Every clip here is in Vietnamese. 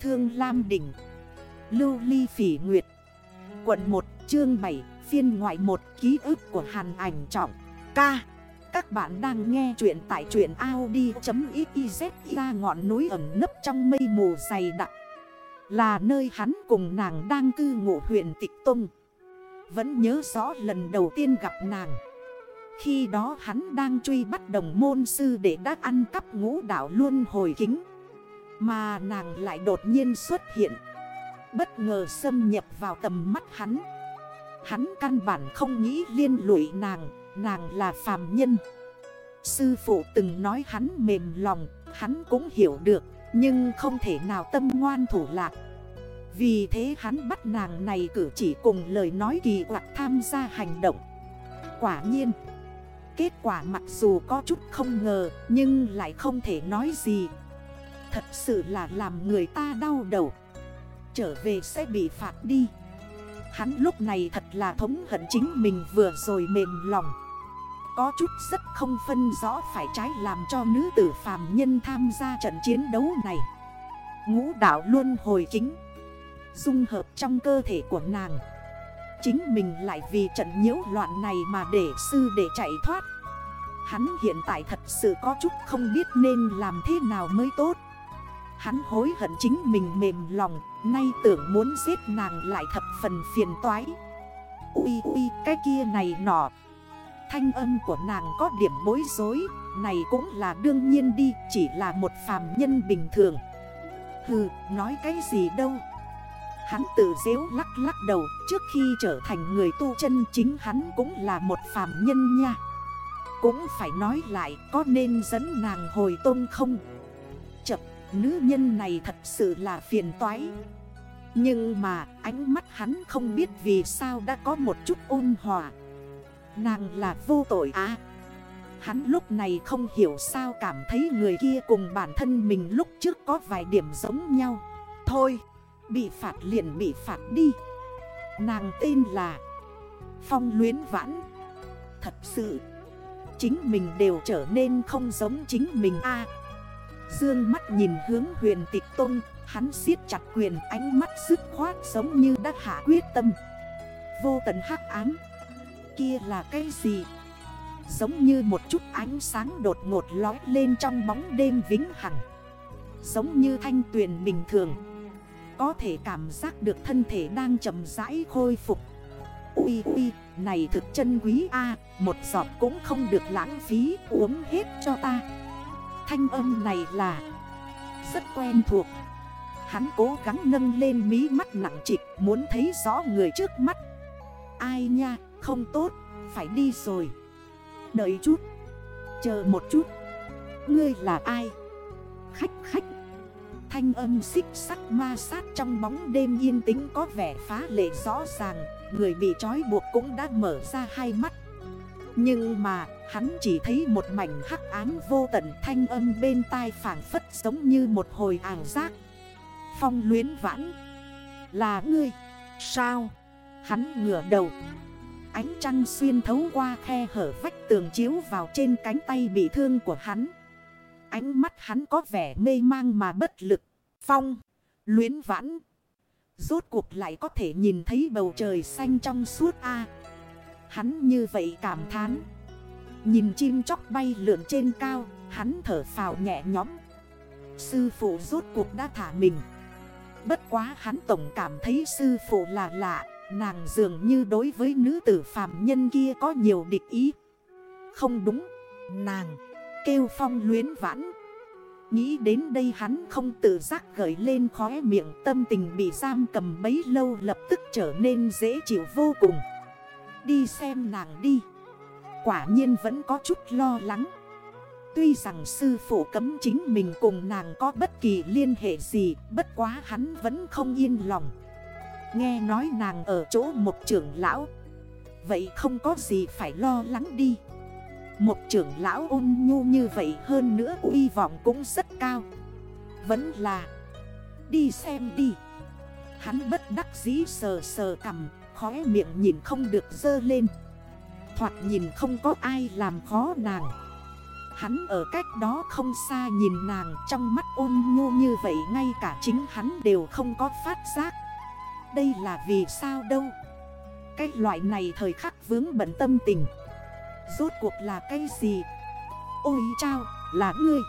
Thương Lam Đỉnh, Lưu Ly Phỉ Nguyệt, Quận 1 chương 7 Phiên ngoại 1 ký ức của Hàn ảnh trọng, Ca. Các bạn đang nghe chuyện tại truyện Audi.xyz ra ngọn núi ẩn nấp trong mây mù dày đặc. Là nơi hắn cùng nàng đang cư ngụ huyện Tịch Tông. Vẫn nhớ rõ lần đầu tiên gặp nàng. Khi đó hắn đang truy bắt đồng môn sư để đã ăn cắp ngũ đảo luôn hồi kính. Mà nàng lại đột nhiên xuất hiện. Bất ngờ xâm nhập vào tầm mắt hắn. Hắn căn bản không nghĩ liên lụy nàng Nàng là phàm nhân. Sư phụ từng nói hắn mềm lòng, Hắn cũng hiểu được, Nhưng không thể nào tâm ngoan thủ lạc. Vì thế hắn bắt nàng này cử chỉ cùng lời nói kỳ quặc tham gia hành động. Quả nhiên, Kết quả mặc dù có chút không ngờ, Nhưng lại không thể nói gì. Thật sự là làm người ta đau đầu. Trở về sẽ bị phạt đi. Hắn lúc này thật là thống hận chính mình vừa rồi mềm lòng. Có chút rất không phân rõ phải trái làm cho nữ tử phàm nhân tham gia trận chiến đấu này. Ngũ đảo luôn hồi kính. Dung hợp trong cơ thể của nàng. Chính mình lại vì trận nhiễu loạn này mà để sư để chạy thoát. Hắn hiện tại thật sự có chút không biết nên làm thế nào mới tốt. Hắn hối hận chính mình mềm lòng, Nay tưởng muốn giết nàng lại thập phần phiền toái. Ui ui, cái kia này nọ. Thanh âm của nàng có điểm bối rối, Này cũng là đương nhiên đi, Chỉ là một phàm nhân bình thường. Hừ, nói cái gì đâu. Hắn tự dễu lắc lắc đầu, Trước khi trở thành người tu chân chính hắn cũng là một phàm nhân nha. Cũng phải nói lại, có nên dẫn nàng hồi tôn không? Chập. Nữ nhân này thật sự là phiền toái. Nhưng mà ánh mắt hắn không biết vì sao đã có một chút ôn hòa. Nàng là vô tội à Hắn lúc này không hiểu sao cảm thấy người kia cùng bản thân mình lúc trước có vài điểm giống nhau. Thôi, bị phạt liền bị phạt đi. Nàng tên là Phong luyến vãn. Thật sự Chính mình đều trở nên không giống chính mình a. Dương mắt nhìn hướng huyền tịch tôn Hắn siết chặt quyền ánh mắt dứt khoát giống như đã hạ quyết tâm. Vô tận hắc ám Kia là cái gì? Giống như một chút ánh sáng đột ngột lói lên trong bóng đêm vĩnh hằng. Giống như thanh tuyền bình thường Có thể cảm giác được thân thể đang chậm rãi khôi phục. Ui ui, này thực chân quý A Một giọt cũng không được lãng phí uống hết cho ta. Thanh âm này là rất quen thuộc. Hắn cố gắng nâng lên mí mắt nặng trịch, Muốn thấy rõ người trước mắt. Ai nha, không tốt, Phải đi rồi. Đợi chút, Chờ một chút. Ngươi là ai? Khách khách. Thanh âm xích sắc ma sát trong bóng đêm yên tĩnh có vẻ phá lệ rõ ràng. Người bị trói buộc cũng đã mở ra hai mắt. Nhưng mà, hắn chỉ thấy một mảnh hắc ám vô tận thanh âm bên tai phản phất giống như một hồi ảo giác. Phong luyến vãn. Là ngươi. Sao? Hắn ngửa đầu. Ánh trăng xuyên thấu qua khe hở vách tường chiếu vào trên cánh tay bị thương của hắn. Ánh mắt hắn có vẻ mê mang mà bất lực. Phong Luyến vãn. Rốt cuộc lại có thể nhìn thấy bầu trời xanh trong suốt A. Hắn như vậy cảm thán. Nhìn chim chóc bay lượn trên cao, Hắn thở phào nhẹ nhõm. Sư phụ rốt cuộc đã thả mình. Bất quá hắn tổng cảm thấy sư phụ là lạ, Nàng dường như đối với nữ tử phàm nhân kia có nhiều địch ý. Không đúng, Nàng kêu phong luyến vãn. Nghĩ đến đây hắn không tự giác gởi lên khóe miệng, Tâm tình bị giam cầm bấy lâu lập tức trở nên dễ chịu vô cùng. Đi xem nàng đi. Quả nhiên vẫn có chút lo lắng. Tuy rằng sư phụ cấm chính mình cùng nàng có bất kỳ liên hệ gì, Bất quá hắn vẫn không yên lòng. Nghe nói nàng ở chỗ một trưởng lão. Vậy không có gì phải lo lắng đi. Một trưởng lão ôn nhu như vậy hơn nữa uy vọng cũng rất cao. Vẫn là, Đi xem đi. Hắn bất đắc dĩ sờ sờ cầm Khóe miệng nhìn không được dơ lên. Thoạt nhìn không có ai làm khó nàng. Hắn ở cách đó không xa nhìn nàng trong mắt ôn nhu như vậy, ngay cả chính hắn đều không có phát giác. Đây là vì sao đâu? Cái loại này thời khắc vướng bận tâm tình. Rốt cuộc là cái gì? Ôi chao, là ngươi.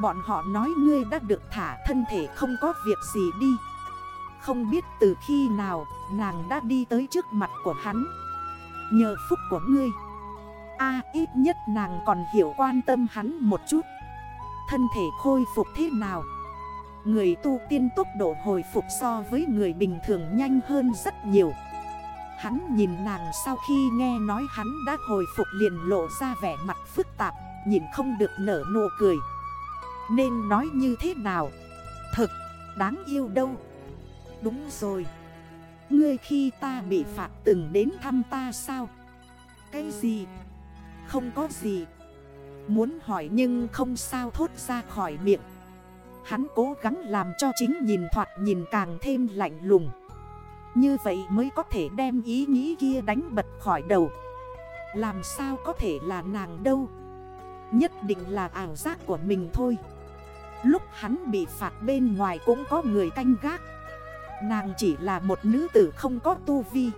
Bọn họ nói ngươi đã được thả thân thể không có việc gì đi. Không biết từ khi nào, nàng đã đi tới trước mặt của hắn. Nhờ phúc của ngươi. A, ít nhất nàng còn hiểu quan tâm hắn một chút. Thân thể khôi phục thế nào? Người tu tiên tốc độ hồi phục so với người bình thường nhanh hơn rất nhiều. Hắn nhìn nàng sau khi nghe nói hắn đã hồi phục liền lộ ra vẻ mặt phức tạp, Nhìn không được nở nụ cười. Nên nói như thế nào? Thật, đáng yêu đâu. Đúng rồi. Ngươi khi ta bị phạt từng đến thăm ta sao? Cái gì? Không có gì. Muốn hỏi nhưng không sao thốt ra khỏi miệng. Hắn cố gắng làm cho chính nhìn thoạt nhìn càng thêm lạnh lùng. Như vậy mới có thể đem ý nghĩ kia đánh bật khỏi đầu. Làm sao có thể là nàng đâu? Nhất định là ảo giác của mình thôi. Lúc hắn bị phạt bên ngoài cũng có người canh gác. Nàng chỉ là một nữ tử không có tu vi.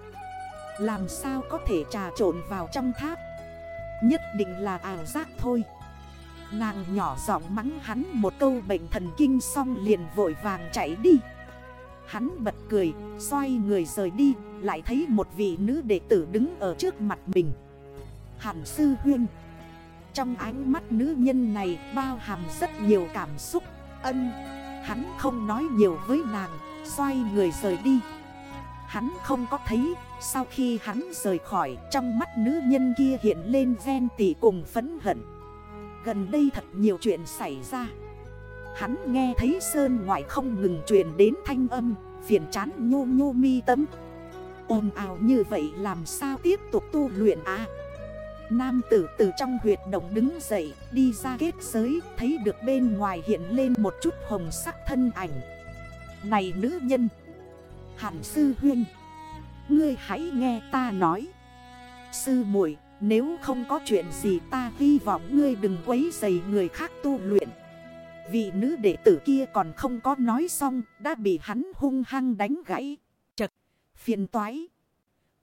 Làm sao có thể trà trộn vào trong tháp? Nhất định là ảo giác thôi. Nàng nhỏ giọng mắng hắn một câu bệnh thần kinh xong liền vội vàng chạy đi. Hắn bật cười, xoay người rời đi Lại thấy một vị nữ đệ tử đứng ở trước mặt mình. Hàn sư huyên. Trong ánh mắt nữ nhân này bao hàm rất nhiều cảm xúc Ân, hắn không nói nhiều với nàng Xoay người rời đi. Hắn không có thấy, Sau khi hắn rời khỏi, Trong mắt nữ nhân kia hiện lên ven tỉ cùng phấn hận. Gần đây thật nhiều chuyện xảy ra. Hắn nghe thấy sơn ngoại không ngừng truyền đến thanh âm, Phiền chán nhô nhô mi tấm. ồn ào như vậy làm sao tiếp tục tu luyện à? Nam tử từ trong huyệt động đứng dậy, Đi ra kết giới, Thấy được bên ngoài hiện lên một chút hồng sắc thân ảnh. Này nữ nhân. Hàn sư huyên. Ngươi hãy nghe ta nói. Sư muội nếu không có chuyện gì ta hy vọng ngươi đừng quấy dày người khác tu luyện. Vị nữ đệ tử kia còn không có nói xong Đã bị hắn hung hăng đánh gãy. Chật, phiền toái.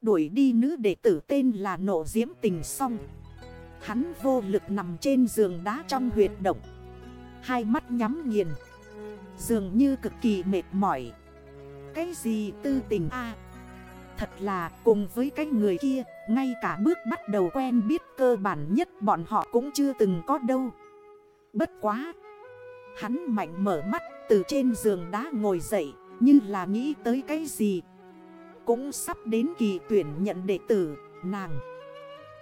Đuổi đi nữ đệ tử tên là Nộ Diễm Tình xong. Hắn vô lực nằm trên giường đá trong huyệt động. Hai mắt nhắm nghiền. Dường như cực kỳ mệt mỏi. Cái gì tư tình a? Thật là cùng với cái người kia, Ngay cả bước bắt đầu quen biết cơ bản nhất bọn họ cũng chưa từng có đâu. Bất quá, Hắn mạnh mở mắt từ trên giường đá ngồi dậy, Như là nghĩ tới cái gì. Cũng sắp đến kỳ tuyển nhận đệ tử, Nàng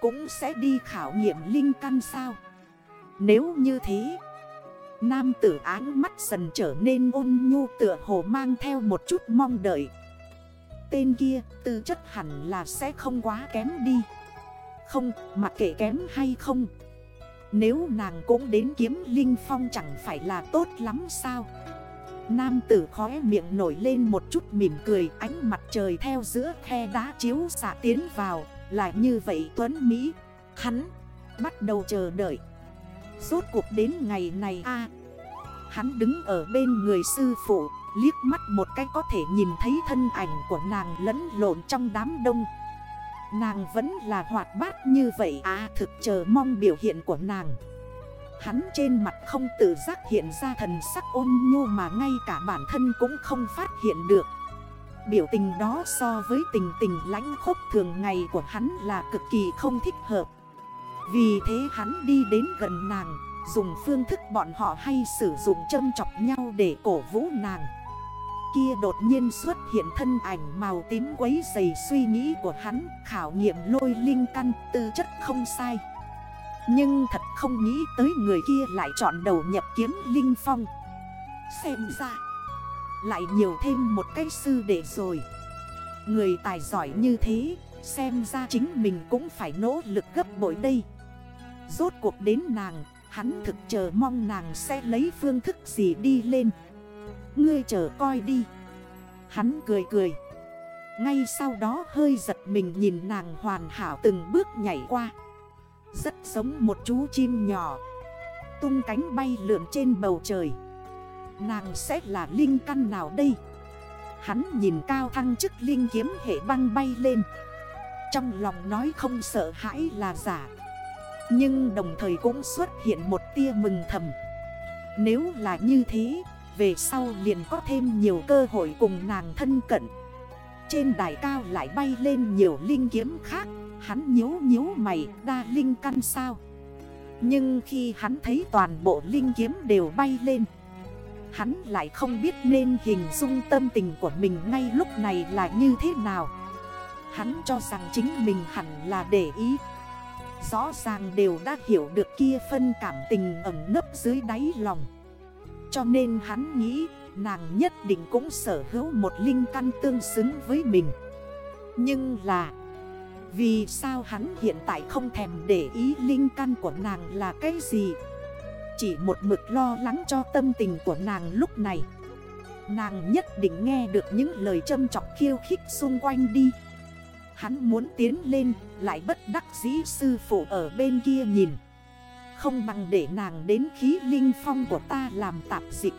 Cũng sẽ đi khảo nghiệm linh căn sao? Nếu như thế Nam tử áng mắt dần trở nên ôn nhu tựa hồ mang theo một chút mong đợi. Tên kia, tư chất hẳn là sẽ không quá kém đi. Không mặc kệ kém hay không? Nếu nàng cũng đến kiếm linh phong chẳng phải là tốt lắm sao? Nam tử khóe miệng nổi lên một chút mỉm cười, Ánh mặt trời theo giữa khe đá chiếu xạ tiến vào. Là như vậy Tuấn Mỹ, Hắn bắt đầu chờ đợi. Rốt cuộc đến ngày này a. Hắn đứng ở bên người sư phụ, Liếc mắt một cái có thể nhìn thấy thân ảnh của nàng lẫn lộn trong đám đông. Nàng vẫn là hoạt bát như vậy à thực chờ mong biểu hiện của nàng. Hắn trên mặt không tự giác hiện ra thần sắc ôn nhu mà ngay cả bản thân cũng không phát hiện được. Biểu tình đó so với tình tình lãnh khốc thường ngày của hắn là cực kỳ không thích hợp. Vì thế hắn đi đến gần nàng, Dùng phương thức bọn họ hay sử dụng châm chọc nhau để cổ vũ nàng. Kia đột nhiên xuất hiện thân ảnh màu tím quấy dày suy nghĩ của hắn, Khảo nghiệm lôi linh căn, tư chất không sai. Nhưng thật không nghĩ tới người kia lại chọn đầu nhập kiếm linh phong. Xem ra, Lại nhiều thêm một cái sư đệ rồi. Người tài giỏi như thế, Xem ra chính mình cũng phải nỗ lực gấp bội đây. Rốt cuộc đến nàng, Hắn thực chờ mong nàng sẽ lấy phương thức gì đi lên. Ngươi chờ coi đi. Hắn cười cười. Ngay sau đó hơi giật mình nhìn nàng hoàn hảo từng bước nhảy qua. Rất giống một chú chim nhỏ. Tung cánh bay lượn trên bầu trời. Nàng sẽ là linh căn nào đây? Hắn nhìn cao thăng chức linh kiếm hệ băng bay lên. Trong lòng nói không sợ hãi là giả. Nhưng đồng thời cũng xuất hiện một tia mừng thầm. Nếu là như thế, Về sau liền có thêm nhiều cơ hội cùng nàng thân cận. Trên đài cao lại bay lên nhiều linh kiếm khác, Hắn nhếu nhếu mày, đa linh căn sao? Nhưng khi hắn thấy toàn bộ linh kiếm đều bay lên, Hắn lại không biết nên hình dung tâm tình của mình ngay lúc này là như thế nào. Hắn cho rằng chính mình hẳn là để ý. Rõ ràng đều đã hiểu được kia phân cảm tình ẩn nấp dưới đáy lòng. Cho nên hắn nghĩ, nàng nhất định cũng sở hữu một linh căn tương xứng với mình. Nhưng là, Vì sao hắn hiện tại không thèm để ý linh căn của nàng là cái gì? Chỉ một mực lo lắng cho tâm tình của nàng lúc này. Nàng nhất định nghe được những lời châm chọc khiêu khích xung quanh đi. Hắn muốn tiến lên, lại bất đắc dĩ sư phụ ở bên kia nhìn. Không bằng để nàng đến khí linh phong của ta làm tạp dịch.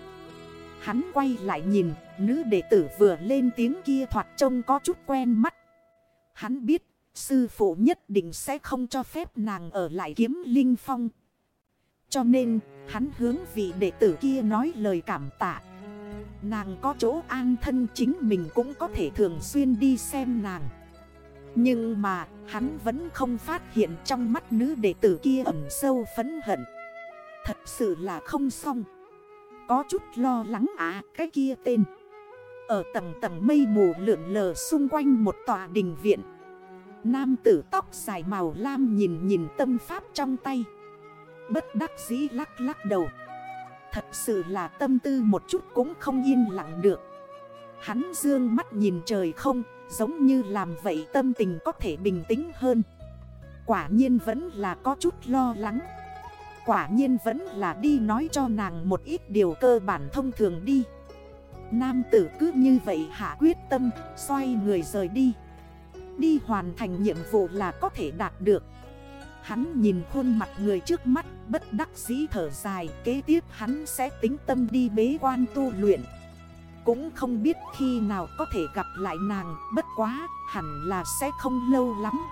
Hắn quay lại nhìn, Nữ đệ tử vừa lên tiếng kia thoạt trông có chút quen mắt. Hắn biết, sư phụ nhất định sẽ không cho phép nàng ở lại kiếm linh phong. Cho nên, hắn hướng vị đệ tử kia nói lời cảm tạ. Nàng có chỗ an thân chính mình cũng có thể thường xuyên đi xem nàng. Nhưng mà, hắn vẫn không phát hiện trong mắt nữ đệ tử kia ẩm sâu phấn hận. Thật sự là không xong. Có chút lo lắng à cái kia tên. Ở tầng tầng mây mù lượn lờ xung quanh một tòa đình viện. Nam tử tóc dài màu lam nhìn nhìn tâm pháp trong tay. Bất đắc dĩ lắc lắc đầu. Thật sự là tâm tư một chút cũng không yên lặng được. Hắn dương mắt nhìn trời không. Giống như làm vậy tâm tình có thể bình tĩnh hơn. Quả nhiên vẫn là có chút lo lắng. Quả nhiên vẫn là đi nói cho nàng một ít điều cơ bản thông thường đi. Nam tử cứ như vậy hạ quyết tâm, Xoay người rời đi. Đi hoàn thành nhiệm vụ là có thể đạt được. Hắn nhìn khuôn mặt người trước mắt, bất đắc dĩ thở dài, Kế tiếp hắn sẽ tính tâm đi bế quan tu luyện. Cũng không biết khi nào có thể gặp lại nàng Bất quá hẳn là sẽ không lâu lắm.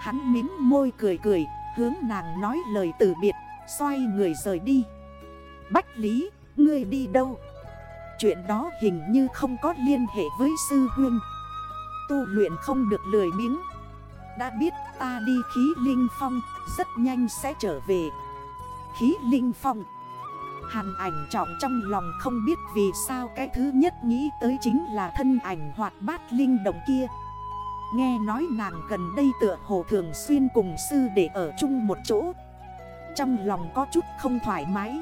Hắn mím môi cười cười Hướng nàng nói lời từ biệt Xoay người rời đi. Bách Lý, ngươi đi đâu? Chuyện đó hình như không có liên hệ với sư huyên. Tu luyện không được lười miếng đã biết ta đi khí linh phong Rất nhanh sẽ trở về. Khí linh phong Hàn ảnh trọng trong lòng không biết vì sao cái thứ nhất nghĩ tới chính là thân ảnh hoạt bát linh động kia. Nghe nói nàng gần đây tựa hồ thường xuyên cùng sư để ở chung một chỗ. Trong lòng có chút không thoải mái.